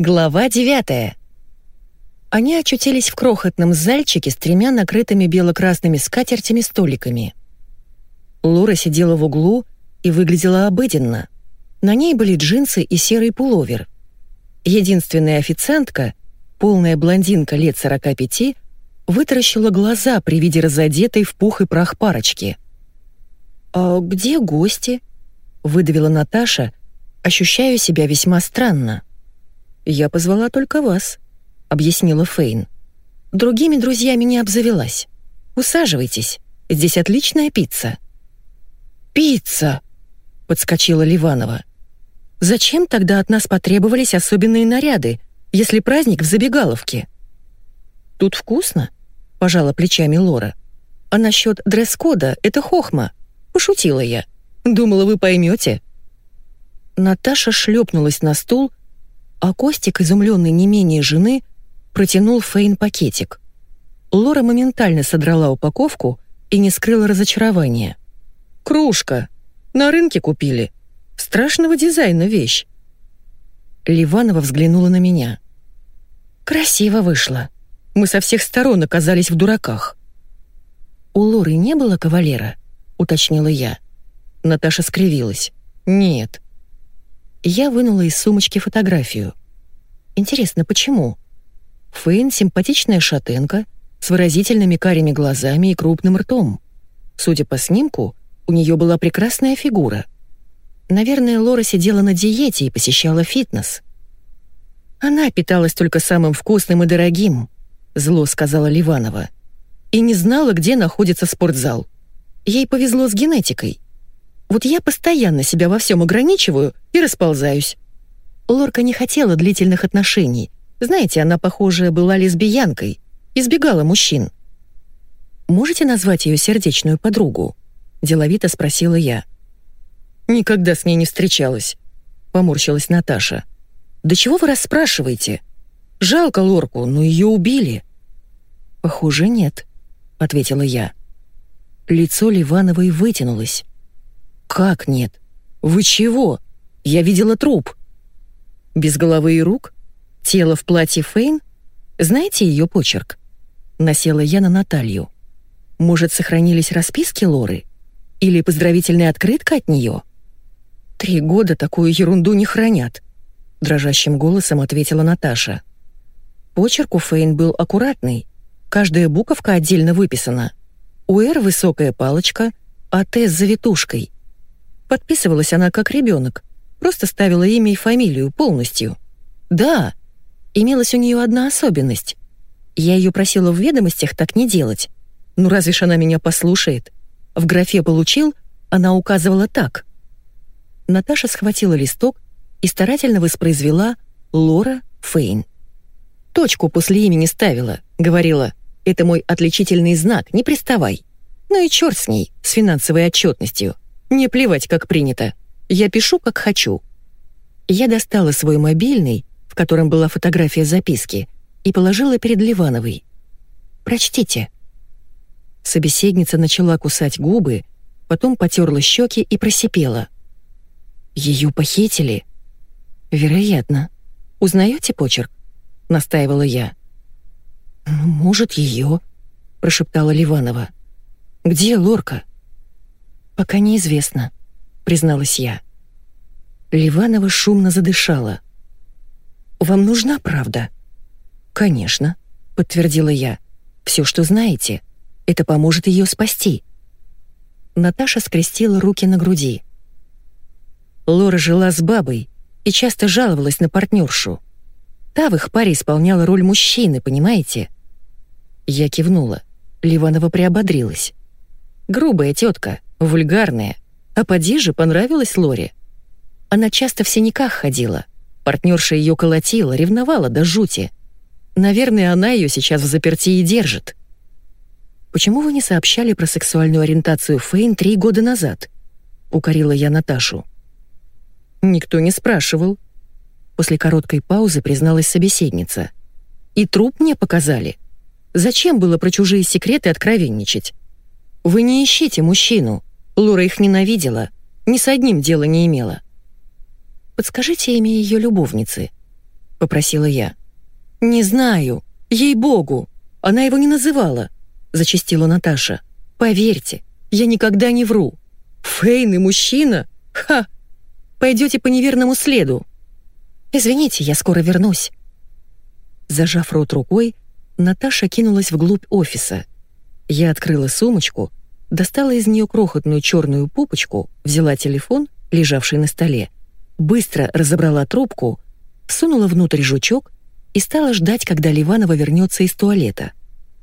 Глава девятая. Они очутились в крохотном зальчике с тремя накрытыми бело-красными скатертями столиками. Лора сидела в углу и выглядела обыденно. На ней были джинсы и серый пуловер. Единственная официантка, полная блондинка лет 45, вытаращила глаза при виде разодетой в пух и прах парочки. «А где гости?» — выдавила Наташа, ощущая себя весьма странно. «Я позвала только вас», — объяснила Фейн. «Другими друзьями не обзавелась. Усаживайтесь, здесь отличная пицца». «Пицца!» — подскочила Ливанова. «Зачем тогда от нас потребовались особенные наряды, если праздник в забегаловке?» «Тут вкусно», — пожала плечами Лора. «А насчет дресс-кода — это хохма», — пошутила я. «Думала, вы поймете». Наташа шлепнулась на стул, а Костик, изумленный не менее жены, протянул Фейн пакетик. Лора моментально содрала упаковку и не скрыла разочарования. «Кружка! На рынке купили. Страшного дизайна вещь!» Ливанова взглянула на меня. «Красиво вышло. Мы со всех сторон оказались в дураках». «У Лоры не было кавалера?» — уточнила я. Наташа скривилась. «Нет». Я вынула из сумочки фотографию. Интересно, почему? Фейн — симпатичная шатенка с выразительными карими глазами и крупным ртом. Судя по снимку, у нее была прекрасная фигура. Наверное, Лора сидела на диете и посещала фитнес. «Она питалась только самым вкусным и дорогим», — зло сказала Ливанова. «И не знала, где находится спортзал. Ей повезло с генетикой. Вот я постоянно себя во всем ограничиваю и расползаюсь. Лорка не хотела длительных отношений. Знаете, она, похоже, была лесбиянкой, избегала мужчин. «Можете назвать ее сердечную подругу?» — деловито спросила я. «Никогда с ней не встречалась», — поморщилась Наташа. «Да чего вы расспрашиваете? Жалко Лорку, но ее убили». «Похоже, нет», — ответила я. Лицо Ливановой вытянулось. «Как нет? Вы чего? Я видела труп». «Без головы и рук? Тело в платье Фейн? Знаете ее почерк?» Насела я на Наталью. «Может, сохранились расписки Лоры? Или поздравительная открытка от нее?» «Три года такую ерунду не хранят», — дрожащим голосом ответила Наташа. Почерк у Фейн был аккуратный. Каждая буковка отдельно выписана. У «Р» высокая палочка, а «Т» с завитушкой — Подписывалась она как ребенок, просто ставила имя и фамилию полностью. Да, имелась у нее одна особенность. Я ее просила в ведомостях так не делать. Ну разве ж она меня послушает? В графе «получил» она указывала так. Наташа схватила листок и старательно воспроизвела Лора Фейн. Точку после имени ставила, говорила, это мой отличительный знак, не приставай. Ну и черт с ней, с финансовой отчетностью. Мне плевать, как принято. Я пишу, как хочу. Я достала свой мобильный, в котором была фотография записки, и положила перед Ливановой. «Прочтите». Собеседница начала кусать губы, потом потерла щеки и просипела. «Ее похитили?» «Вероятно. Узнаете почерк?» — настаивала я. «Ну, «Может, ее?» — прошептала Ливанова. «Где Лорка?» «Пока неизвестно», — призналась я. Ливанова шумно задышала. «Вам нужна правда?» «Конечно», — подтвердила я. «Все, что знаете. Это поможет ее спасти». Наташа скрестила руки на груди. Лора жила с бабой и часто жаловалась на партнершу. Та в их паре исполняла роль мужчины, понимаете? Я кивнула. Ливанова приободрилась. Грубая тетка, вульгарная. А поди же понравилась Лоре. Она часто в синяках ходила. Партнерша ее колотила, ревновала до жути. Наверное, она ее сейчас в заперти и держит. «Почему вы не сообщали про сексуальную ориентацию Фейн три года назад?» — укорила я Наташу. «Никто не спрашивал». После короткой паузы призналась собеседница. «И труп мне показали. Зачем было про чужие секреты откровенничать? Вы не ищите мужчину. Лора их ненавидела, ни с одним дела не имела. Подскажите имя ее любовницы. попросила я. «Не знаю. Ей-богу. Она его не называла», — зачастила Наташа. «Поверьте, я никогда не вру. Фейн и мужчина? Ха! Пойдете по неверному следу». «Извините, я скоро вернусь». Зажав рот рукой, Наташа кинулась вглубь офиса. Я открыла сумочку, достала из нее крохотную черную пупочку, взяла телефон, лежавший на столе, быстро разобрала трубку, сунула внутрь жучок и стала ждать, когда Ливанова вернется из туалета.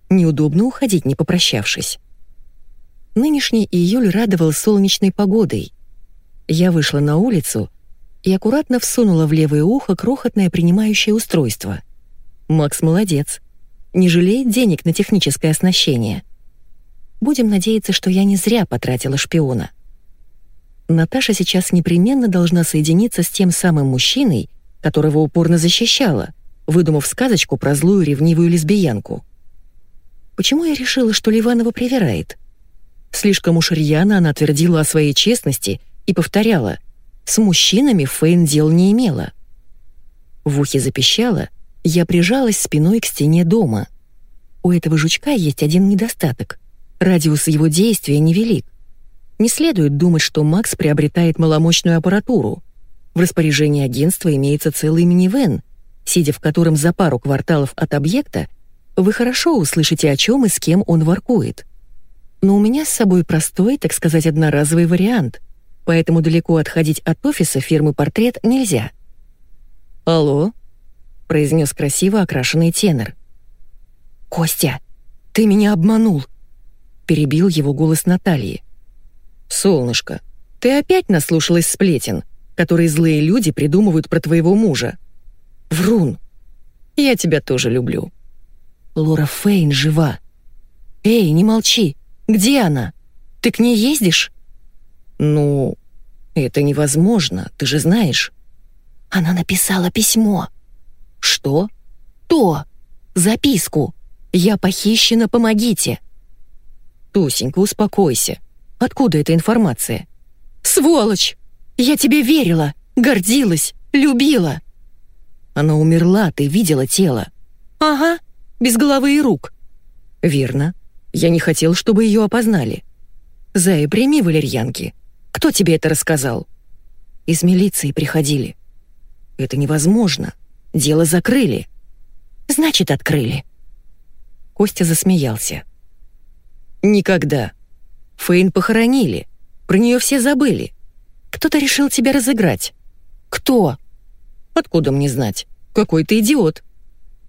Неудобно уходить, не попрощавшись. Нынешний июль радовал солнечной погодой. Я вышла на улицу и аккуратно всунула в левое ухо крохотное принимающее устройство. Макс молодец. Не жалеет денег на техническое оснащение. Будем надеяться, что я не зря потратила шпиона. Наташа сейчас непременно должна соединиться с тем самым мужчиной, которого упорно защищала, выдумав сказочку про злую ревнивую лесбиянку. Почему я решила, что Ливанова привирает? Слишком уж рьяно она твердила о своей честности и повторяла, с мужчинами Фейн дел не имела. В ухе запищала, я прижалась спиной к стене дома. У этого жучка есть один недостаток. Радиус его действия невелик. Не следует думать, что Макс приобретает маломощную аппаратуру. В распоряжении агентства имеется целый минивэн, сидя в котором за пару кварталов от объекта, вы хорошо услышите, о чем и с кем он воркует. Но у меня с собой простой, так сказать, одноразовый вариант, поэтому далеко отходить от офиса фирмы «Портрет» нельзя. «Алло?» — произнес красиво окрашенный тенор. «Костя, ты меня обманул!» — перебил его голос Натальи. «Солнышко, ты опять наслушалась сплетен, которые злые люди придумывают про твоего мужа. Врун. Я тебя тоже люблю». Лора Фейн жива. «Эй, не молчи! Где она? Ты к ней ездишь?» «Ну, это невозможно, ты же знаешь». Она написала письмо. «Что?» «То! Записку! Я похищена, помогите!» «Тусенька, успокойся. Откуда эта информация?» «Сволочь! Я тебе верила, гордилась, любила!» «Она умерла, ты видела тело?» «Ага, без головы и рук». «Верно. Я не хотел, чтобы ее опознали». «Зая, прими валерьянки. Кто тебе это рассказал?» «Из милиции приходили». «Это невозможно. Дело закрыли». «Значит, открыли». Костя засмеялся. «Никогда. Фейн похоронили. Про нее все забыли. Кто-то решил тебя разыграть. Кто? Откуда мне знать? Какой ты идиот.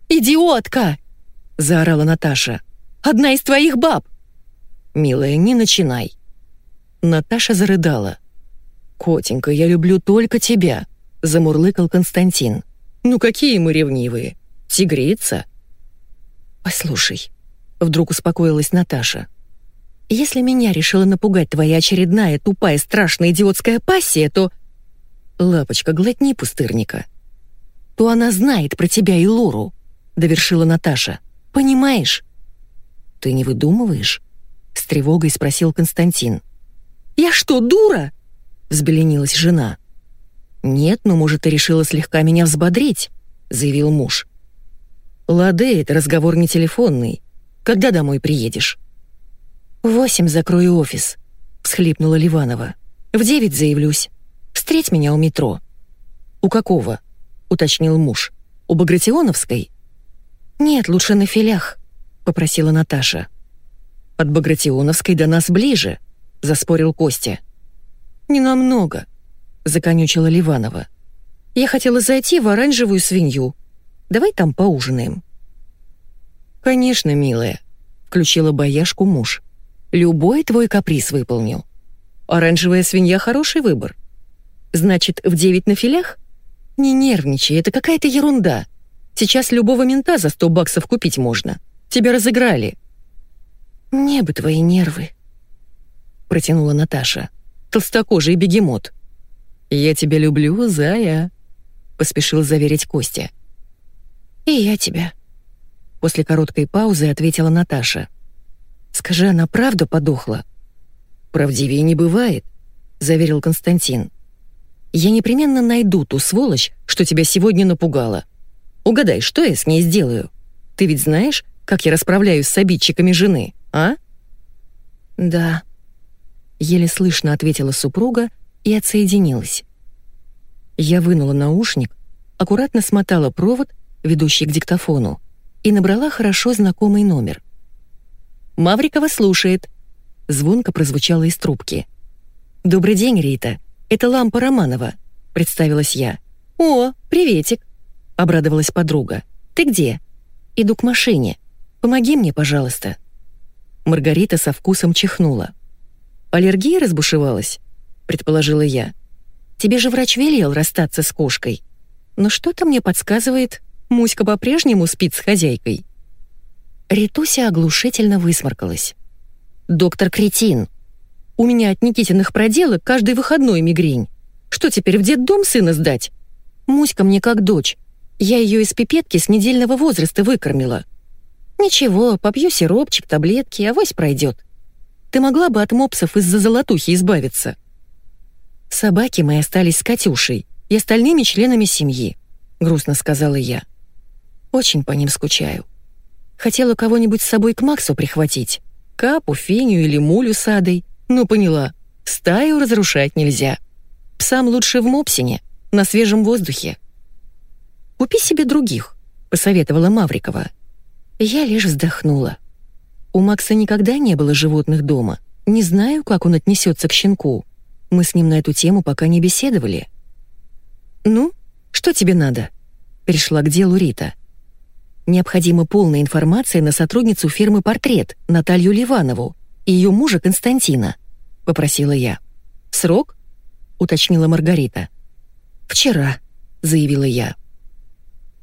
Идиотка! заорала Наташа. Одна из твоих баб. Милая, не начинай. Наташа зарыдала. «Котенька, я люблю только тебя», — замурлыкал Константин. «Ну какие мы ревнивые! Тигрица!» «Послушай», — вдруг успокоилась Наташа. Если меня решила напугать твоя очередная тупая страшная идиотская пассия, то... Лапочка, глотни пустырника. То она знает про тебя и Лору, довершила Наташа. Понимаешь? Ты не выдумываешь? С тревогой спросил Константин. Я что, дура? Взбеленилась жена. «Нет, но, может, ты решила слегка меня взбодрить», — заявил муж. «Лады, это разговор не телефонный. Когда домой приедешь?» «В восемь закрою офис», — всхлипнула Ливанова. «В девять заявлюсь. Встреть меня у метро». «У какого?» — уточнил муж. «У Багратионовской?» «Нет, лучше на филях», — попросила Наташа. «От Багратионовской до нас ближе», — заспорил Костя. «Не намного», — законючила Ливанова. «Я хотела зайти в оранжевую свинью. Давай там поужинаем». «Конечно, милая», — включила бояшку муж. Любой твой каприз выполнил. Оранжевая свинья — хороший выбор. Значит, в девять на филях? Не нервничай, это какая-то ерунда. Сейчас любого мента за сто баксов купить можно. Тебя разыграли. Мне бы твои нервы, протянула Наташа. Толстокожий бегемот. Я тебя люблю, зая, поспешил заверить Костя. И я тебя. После короткой паузы ответила Наташа. Скажи, она правда подохла?» «Правдивее не бывает», — заверил Константин. «Я непременно найду ту сволочь, что тебя сегодня напугала. Угадай, что я с ней сделаю? Ты ведь знаешь, как я расправляюсь с обидчиками жены, а?» «Да», — еле слышно ответила супруга и отсоединилась. Я вынула наушник, аккуратно смотала провод, ведущий к диктофону, и набрала хорошо знакомый номер. «Маврикова слушает», — звонко прозвучало из трубки. «Добрый день, Рита. Это лампа Романова», — представилась я. «О, приветик», — обрадовалась подруга. «Ты где?» «Иду к машине. Помоги мне, пожалуйста». Маргарита со вкусом чихнула. «Аллергия разбушевалась?» — предположила я. «Тебе же врач велел расстаться с кошкой. Но что-то мне подсказывает, Муська по-прежнему спит с хозяйкой». Ритуся оглушительно высморкалась. «Доктор Кретин, у меня от Никитиных проделок каждый выходной мигрень. Что теперь, в детдом сына сдать? Муська мне как дочь. Я ее из пипетки с недельного возраста выкормила. Ничего, попью сиропчик, таблетки, авось пройдет. Ты могла бы от мопсов из-за золотухи избавиться. Собаки мои остались с Катюшей и остальными членами семьи, грустно сказала я. Очень по ним скучаю. Хотела кого-нибудь с собой к Максу прихватить. Капу, Феню или Мулю с Адой. Ну, поняла. Стаю разрушать нельзя. Псам лучше в Мопсине, на свежем воздухе. «Купи себе других», — посоветовала Маврикова. Я лишь вздохнула. У Макса никогда не было животных дома. Не знаю, как он отнесется к щенку. Мы с ним на эту тему пока не беседовали. «Ну, что тебе надо?» — перешла к делу Рита. «Необходима полная информация на сотрудницу фирмы «Портрет» Наталью Ливанову и ее мужа Константина», — попросила я. «Срок?» — уточнила Маргарита. «Вчера», — заявила я.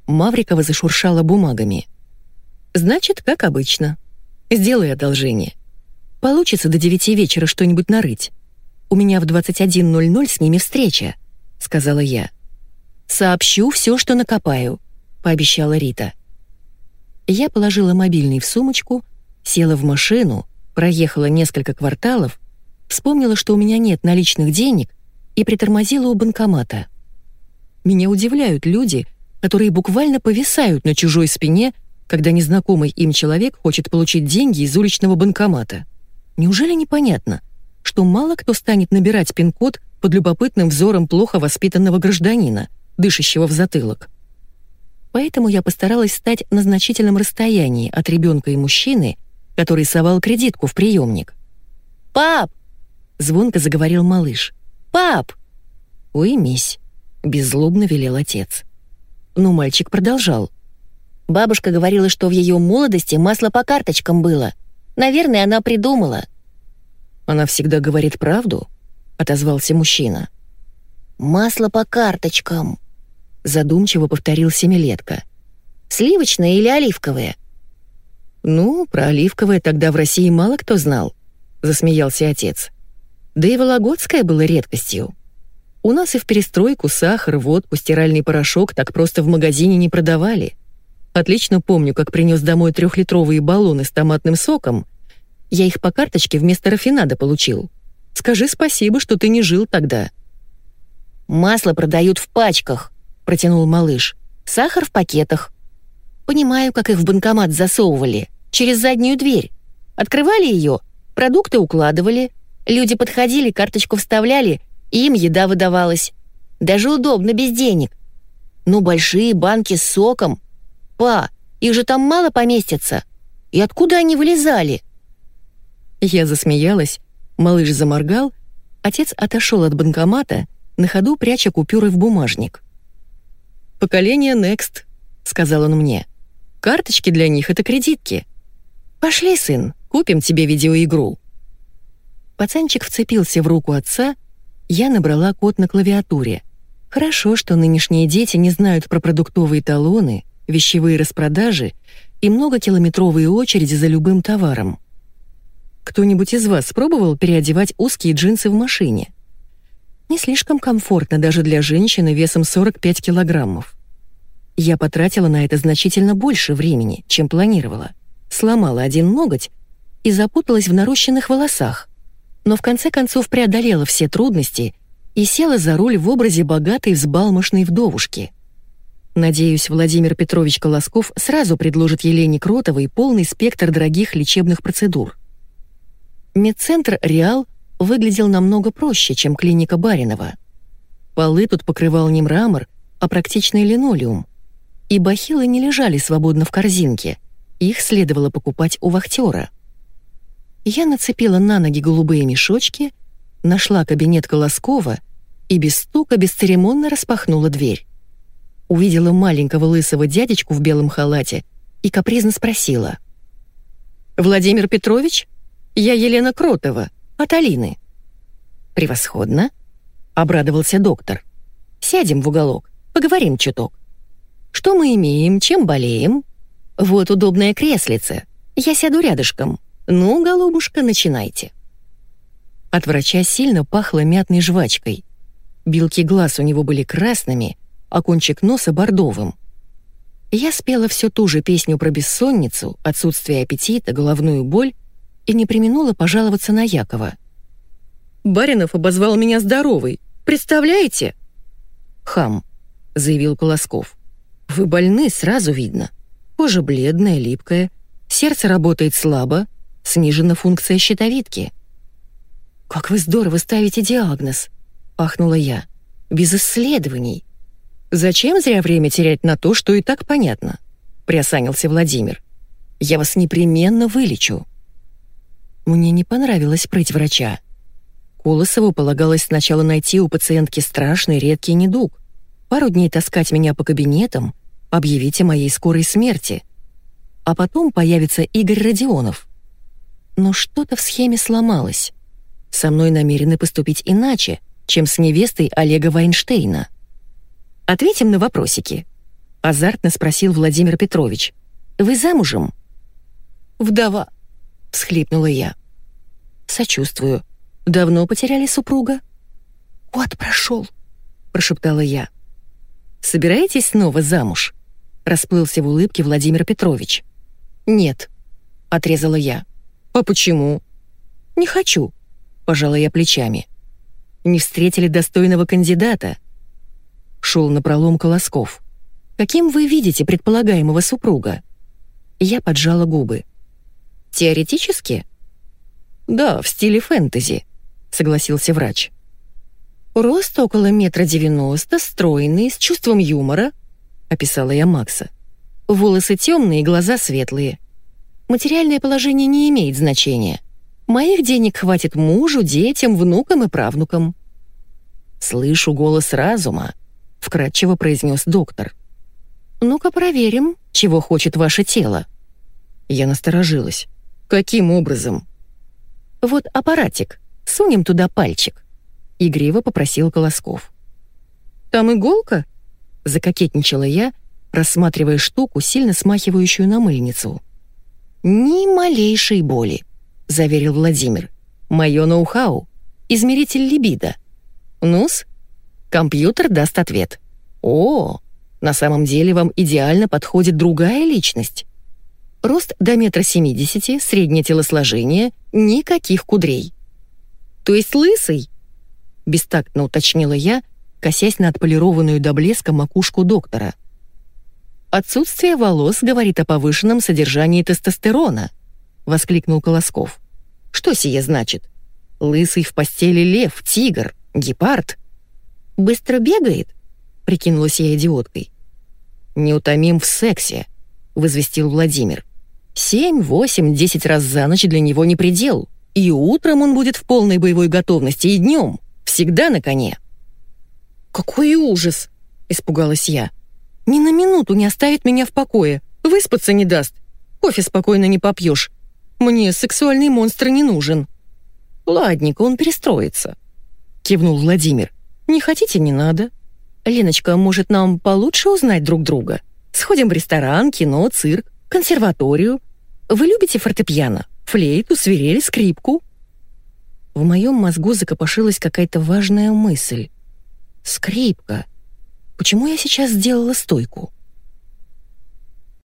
Маврикова зашуршала бумагами. «Значит, как обычно. Сделай одолжение. Получится до девяти вечера что-нибудь нарыть. У меня в 21.00 с ними встреча», — сказала я. «Сообщу все, что накопаю», — пообещала Рита. Я положила мобильный в сумочку, села в машину, проехала несколько кварталов, вспомнила, что у меня нет наличных денег и притормозила у банкомата. Меня удивляют люди, которые буквально повисают на чужой спине, когда незнакомый им человек хочет получить деньги из уличного банкомата. Неужели непонятно, что мало кто станет набирать пин-код под любопытным взором плохо воспитанного гражданина, дышащего в затылок? Поэтому я постаралась стать на значительном расстоянии от ребенка и мужчины, который совал кредитку в приемник. «Пап!» — звонко заговорил малыш. «Пап!» «Уймись!» — беззлобно велел отец. Но мальчик продолжал. «Бабушка говорила, что в ее молодости масло по карточкам было. Наверное, она придумала». «Она всегда говорит правду?» — отозвался мужчина. «Масло по карточкам», — задумчиво повторил семилетка. «Сливочное или оливковое?» «Ну, про оливковое тогда в России мало кто знал», — засмеялся отец. «Да и Вологодское было редкостью. У нас и в перестройку сахар, водку, стиральный порошок так просто в магазине не продавали. Отлично помню, как принес домой трехлитровые баллоны с томатным соком. Я их по карточке вместо рафинада получил. Скажи спасибо, что ты не жил тогда». «Масло продают в пачках», — протянул малыш. «Сахар в пакетах. Понимаю, как их в банкомат засовывали через заднюю дверь. Открывали ее, продукты укладывали, люди подходили, карточку вставляли, и им еда выдавалась. Даже удобно, без денег. Ну, большие банки с соком. Па, их же там мало поместится. И откуда они вылезали? Я засмеялась, малыш заморгал, отец отошел от банкомата, на ходу пряча купюры в бумажник. «Поколение Next», — сказал он мне. «Карточки для них — это кредитки. «Пошли, сын, купим тебе видеоигру». Пацанчик вцепился в руку отца, я набрала код на клавиатуре. Хорошо, что нынешние дети не знают про продуктовые талоны, вещевые распродажи и многокилометровые очереди за любым товаром. Кто-нибудь из вас пробовал переодевать узкие джинсы в машине? Не слишком комфортно даже для женщины весом 45 килограммов. Я потратила на это значительно больше времени, чем планировала сломала один ноготь и запуталась в нарощенных волосах, но в конце концов преодолела все трудности и села за руль в образе богатой взбалмошной вдовушки. Надеюсь, Владимир Петрович Колосков сразу предложит Елене Кротовой полный спектр дорогих лечебных процедур. Медцентр «Реал» выглядел намного проще, чем клиника Баринова. Полы тут покрывал не мрамор, а практичный линолеум. И бахилы не лежали свободно в корзинке, их следовало покупать у вахтера. Я нацепила на ноги голубые мешочки, нашла кабинет Колоскова и без стука бесцеремонно распахнула дверь. Увидела маленького лысого дядечку в белом халате и капризно спросила. «Владимир Петрович? Я Елена Кротова, от Алины». «Превосходно», — обрадовался доктор. «Сядем в уголок, поговорим чуток. Что мы имеем, чем болеем? Вот удобное креслице. Я сяду рядышком. Ну, голубушка, начинайте». От врача сильно пахло мятной жвачкой. Белки глаз у него были красными, а кончик носа бордовым. Я спела всю ту же песню про бессонницу, отсутствие аппетита, головную боль и не применула пожаловаться на Якова — Баринов обозвал меня здоровой. Представляете?» «Хам», — заявил Колосков. «Вы больны, сразу видно. Кожа бледная, липкая, сердце работает слабо, снижена функция щитовидки». «Как вы здорово ставите диагноз», — ахнула я. «Без исследований». «Зачем зря время терять на то, что и так понятно?» — приосанился Владимир. «Я вас непременно вылечу». Мне не понравилось прыть врача. Колосову полагалось сначала найти у пациентки страшный редкий недуг, пару дней таскать меня по кабинетам, объявить о моей скорой смерти. А потом появится Игорь Родионов. Но что-то в схеме сломалось. Со мной намерены поступить иначе, чем с невестой Олега Вайнштейна. «Ответим на вопросики», — азартно спросил Владимир Петрович. «Вы замужем?» «Вдова», — всхлипнула я. «Сочувствую», Давно потеряли супруга?» «Год прошел», — прошептала я. «Собираетесь снова замуж?» — расплылся в улыбке Владимир Петрович. «Нет», — отрезала я. «А почему?» «Не хочу», — пожала я плечами. «Не встретили достойного кандидата?» Шел напролом Колосков. «Каким вы видите предполагаемого супруга?» Я поджала губы. «Теоретически?» «Да, в стиле фэнтези», согласился врач. «Рост около метра девяносто, стройный, с чувством юмора», — описала я Макса. «Волосы темные, глаза светлые. Материальное положение не имеет значения. Моих денег хватит мужу, детям, внукам и правнукам». «Слышу голос разума», — вкратчиво произнес доктор. «Ну-ка проверим, чего хочет ваше тело». Я насторожилась. «Каким образом?» «Вот аппаратик», Сунем туда пальчик», — игриво попросил Колосков. «Там иголка?» — закокетничала я, рассматривая штуку, сильно смахивающую на мыльницу. «Ни малейшей боли», — заверил Владимир. «Моё ноу-хау. Измеритель либидо. Нус? Компьютер даст ответ. О, на самом деле вам идеально подходит другая личность. Рост до метра семидесяти, среднее телосложение, никаких кудрей. То есть лысый?» Бестактно уточнила я, косясь на отполированную до блеска макушку доктора. «Отсутствие волос говорит о повышенном содержании тестостерона», — воскликнул Колосков. «Что сие значит? Лысый в постели лев, тигр, гепард?» «Быстро бегает?» — прикинулась я идиоткой. «Неутомим в сексе», — возвестил Владимир. «Семь, восемь, десять раз за ночь для него не предел. И утром он будет в полной боевой готовности, и днем. Всегда на коне». «Какой ужас!» — испугалась я. «Ни на минуту не оставит меня в покое. Выспаться не даст. Кофе спокойно не попьешь. Мне сексуальный монстр не нужен». «Ладненько, он перестроится», — кивнул Владимир. «Не хотите, не надо. Леночка, может, нам получше узнать друг друга? Сходим в ресторан, кино, цирк, консерваторию. Вы любите фортепиано?» флейту, свирель, скрипку. В моем мозгу закопошилась какая-то важная мысль. Скрипка. Почему я сейчас сделала стойку?